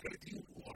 creating war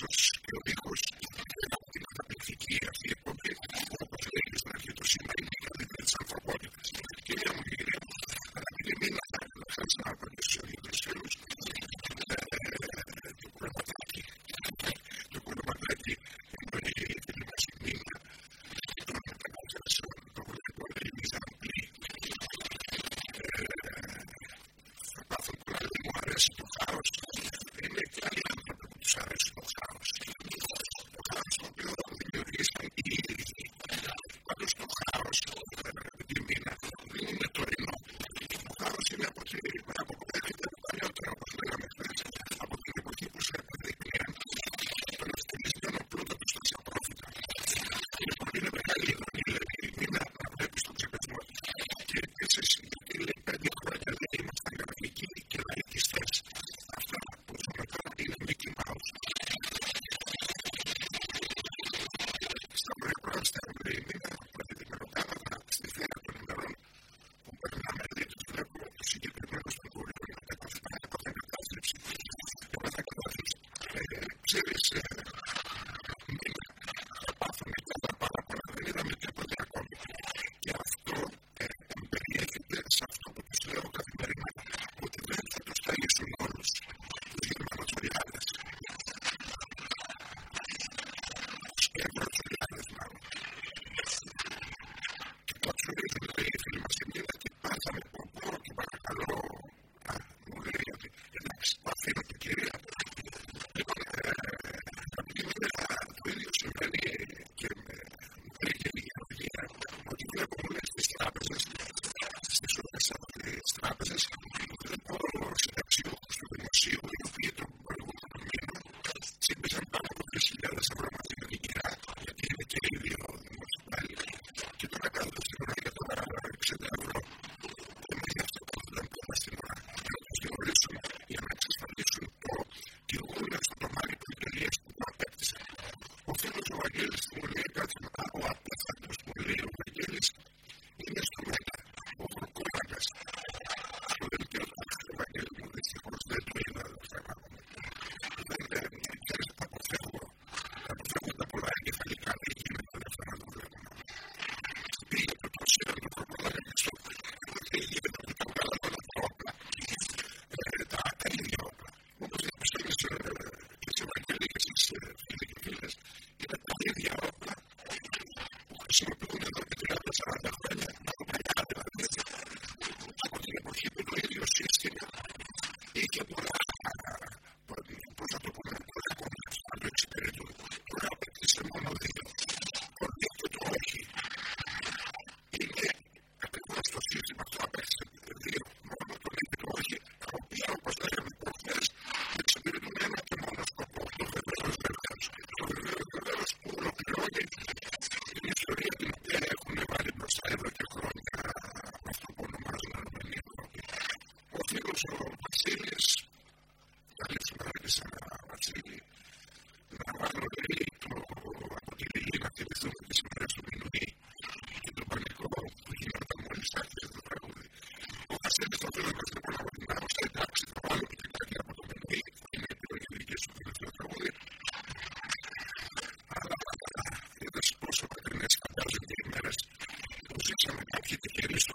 Jesus να μην υπάρχει στο.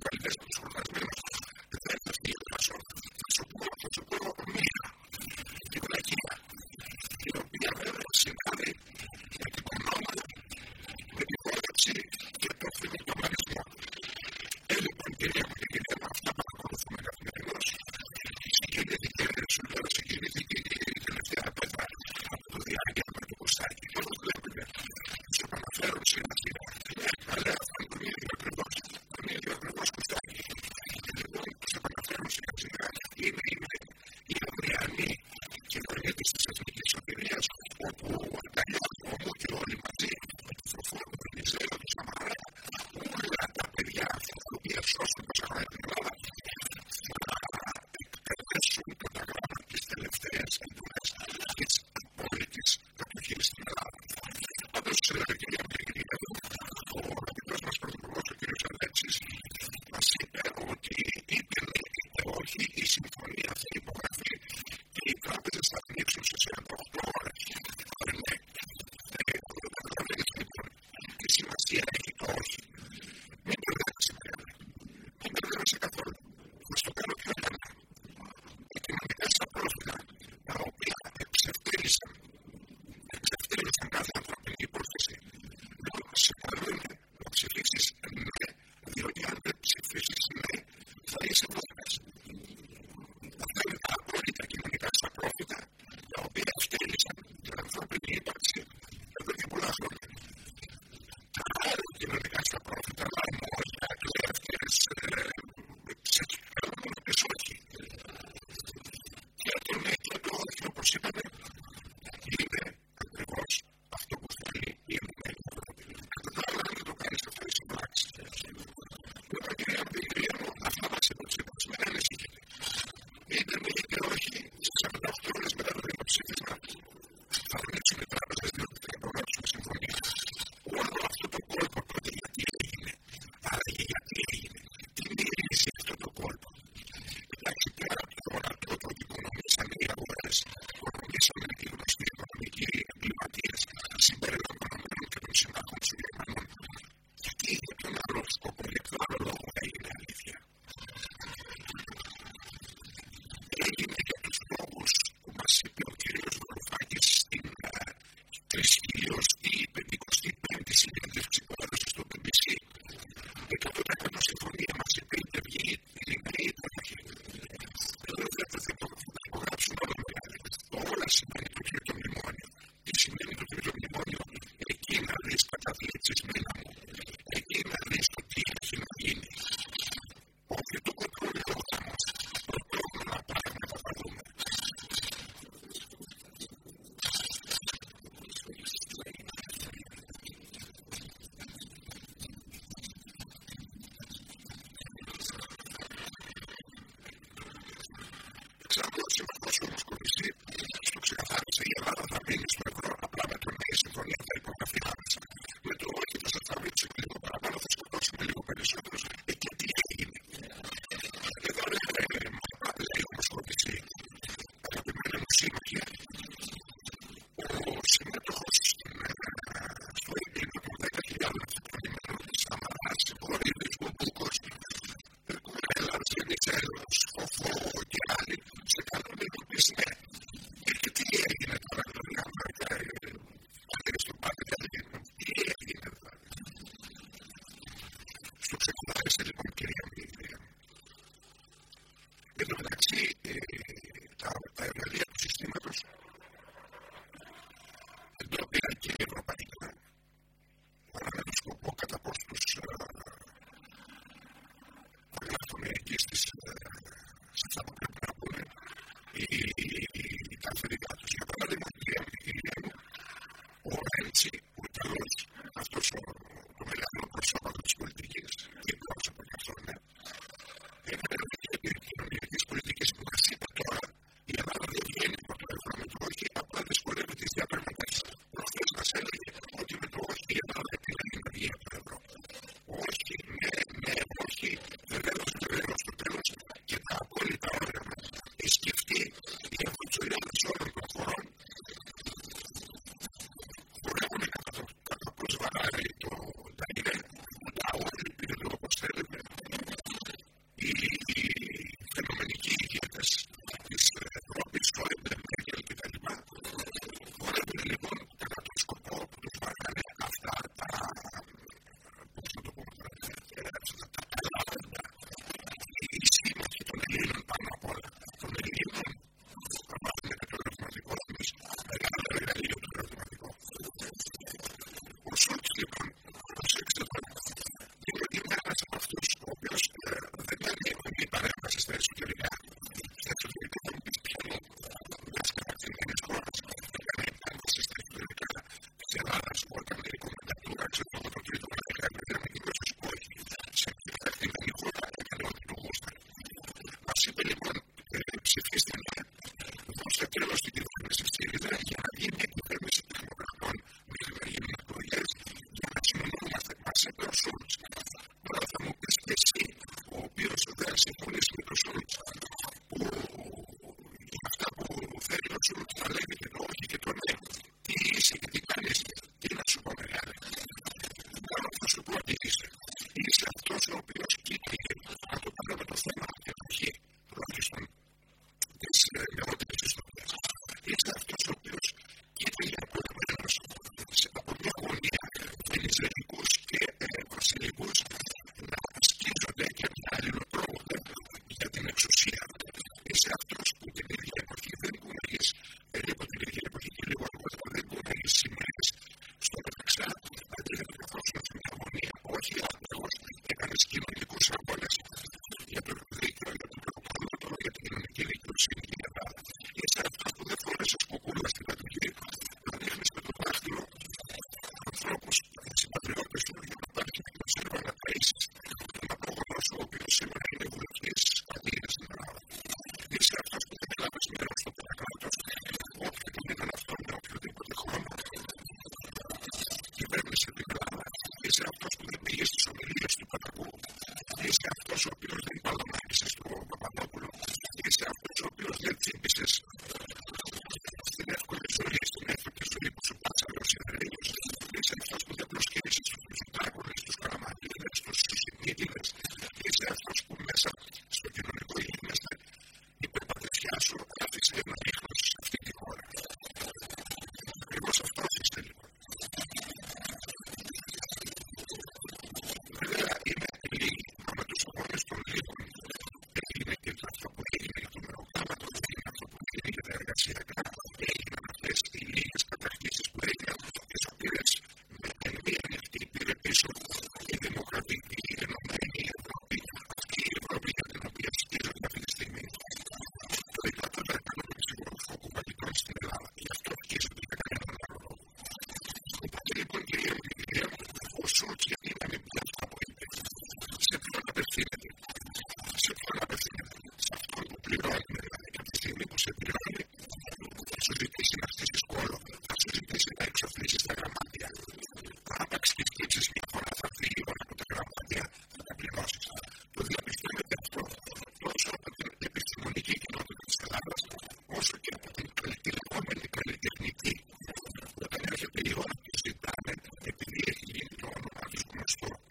ο she goes understood.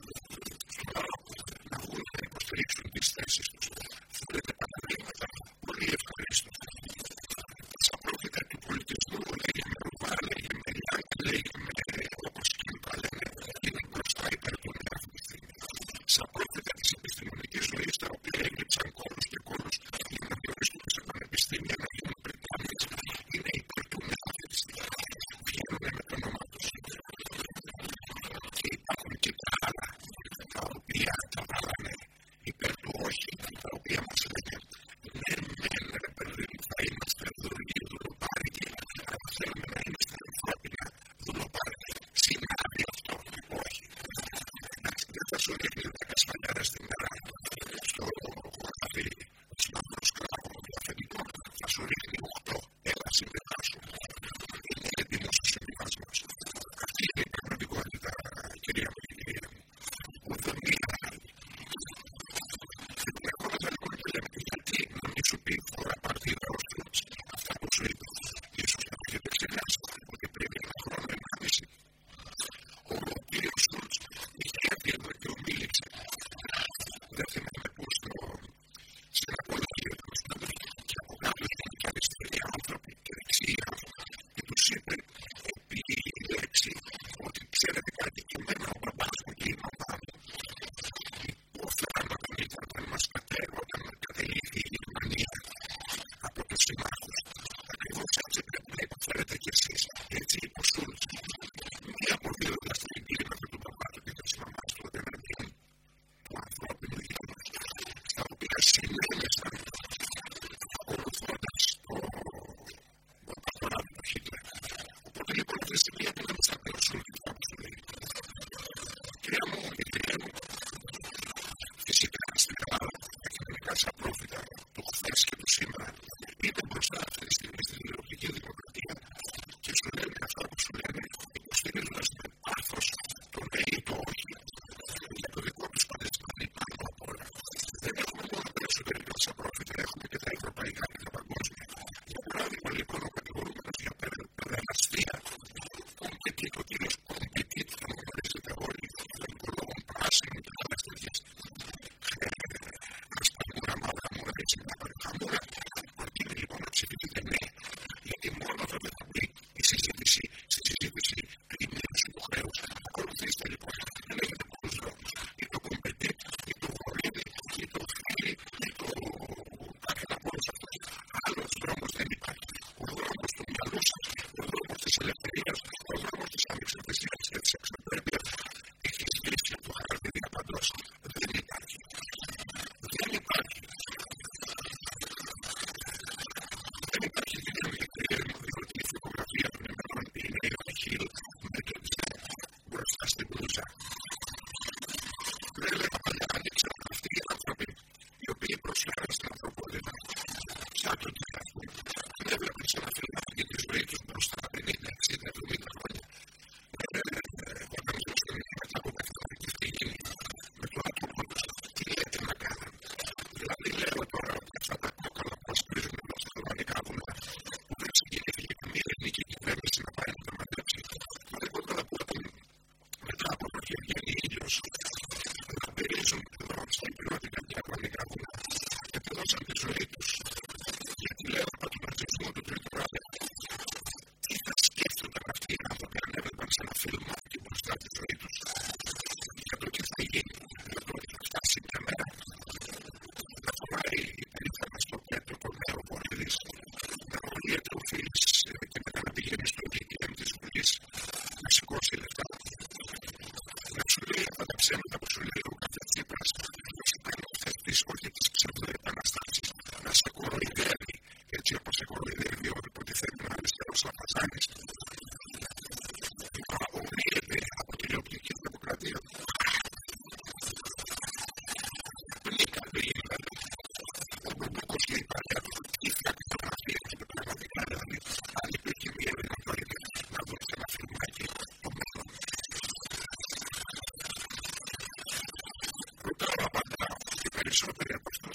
лишь во дворе обычного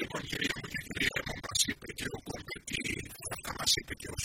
λοιπόν κυρία μου και κυρία μου μας είπε και ο Κορμπετή, θα μας είπε και ο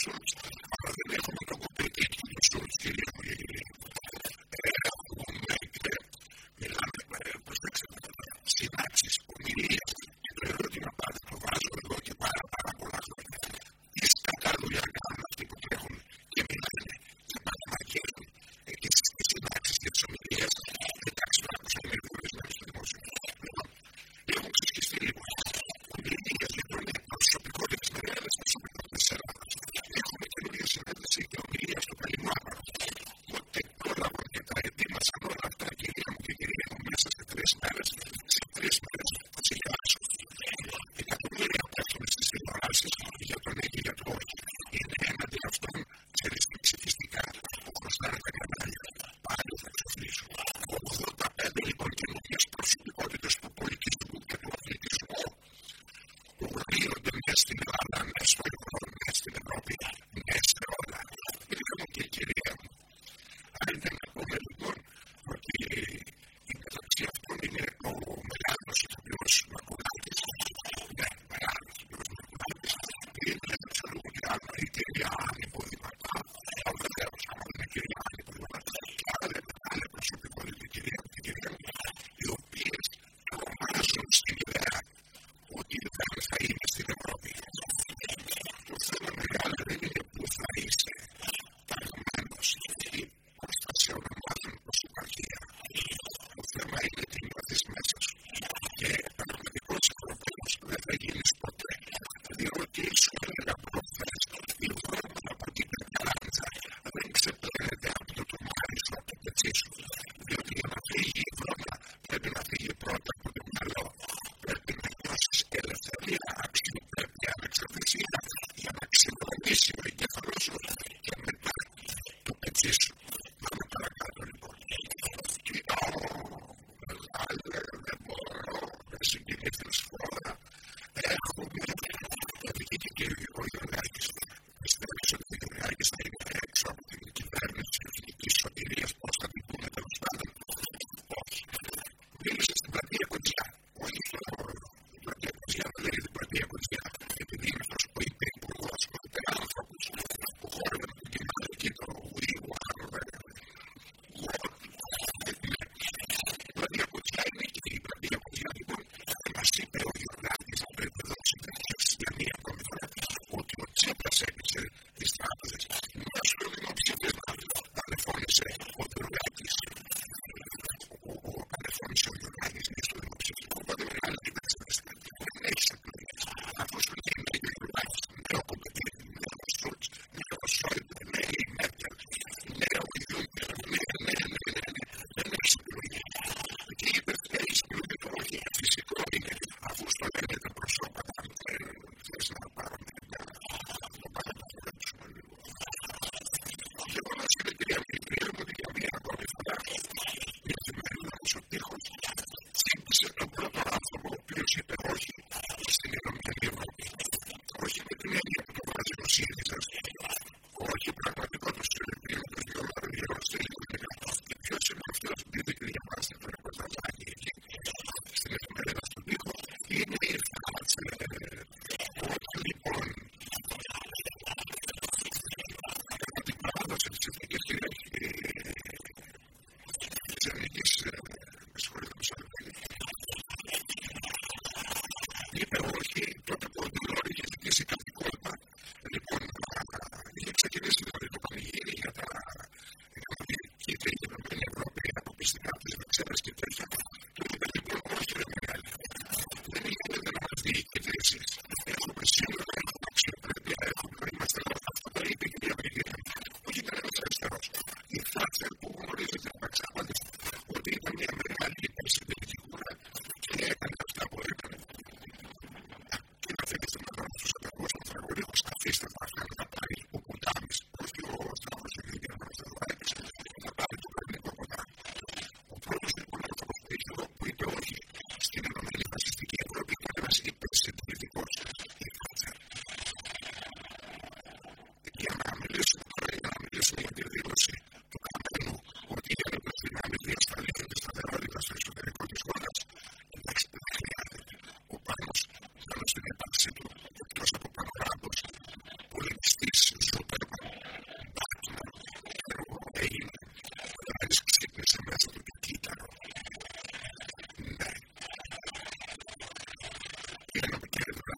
you know, he took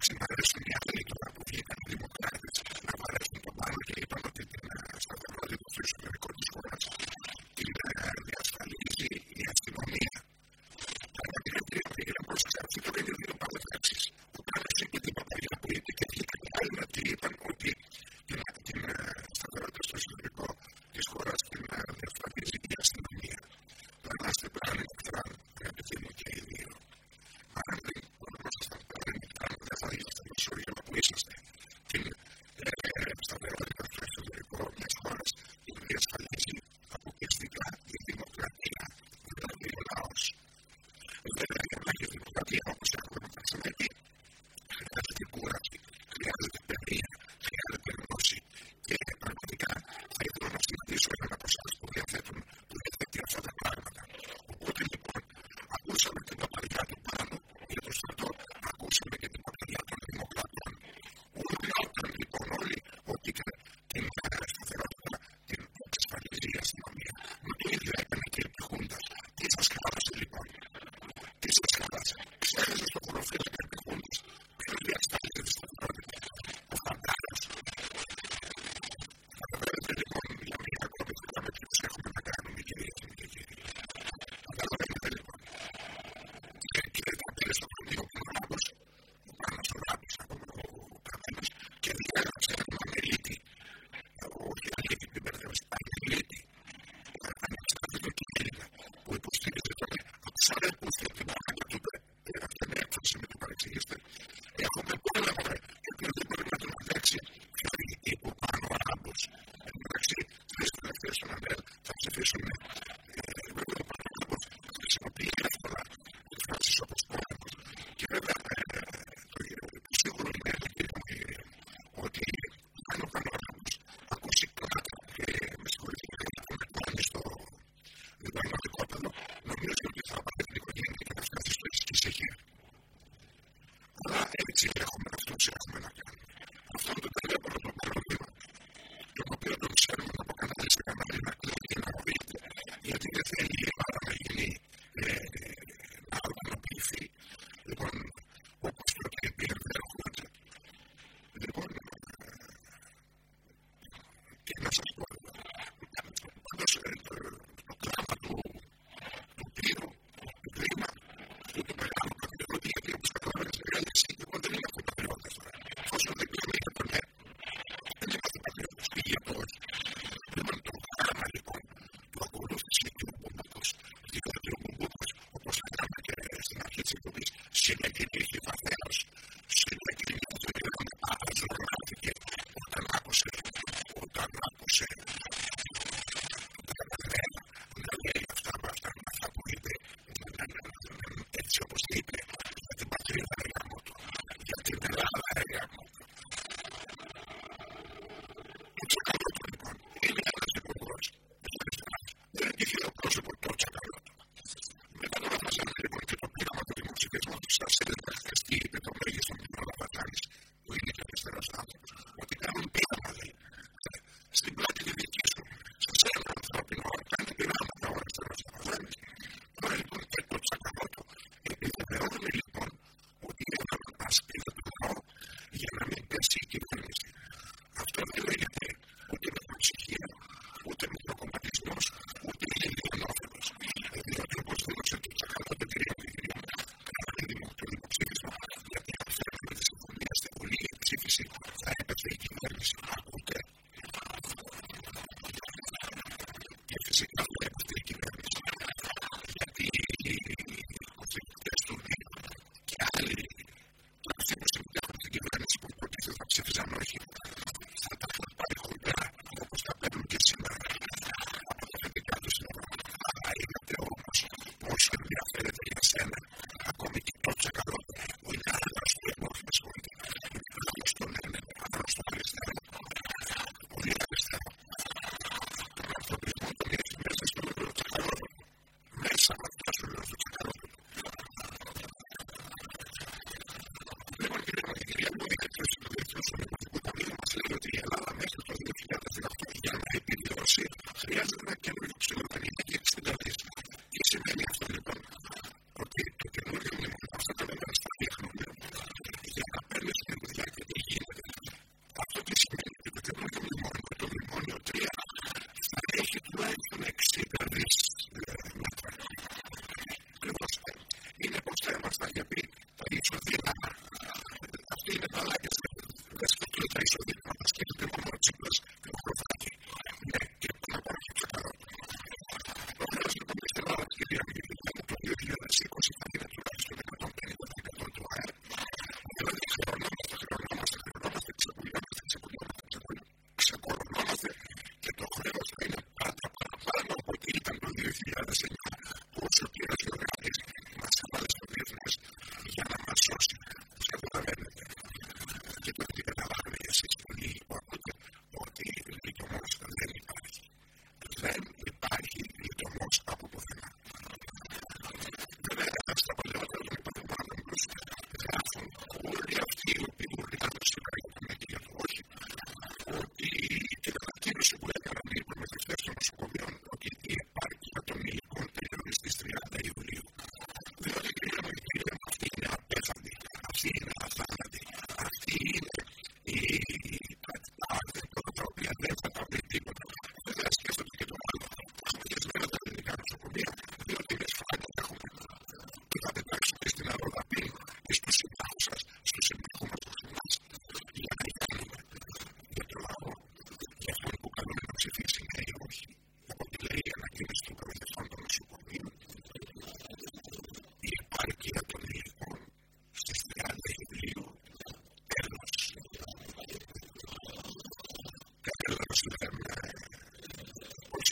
places вообще надеюсь.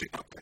actually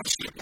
actually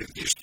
actually these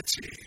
Nancy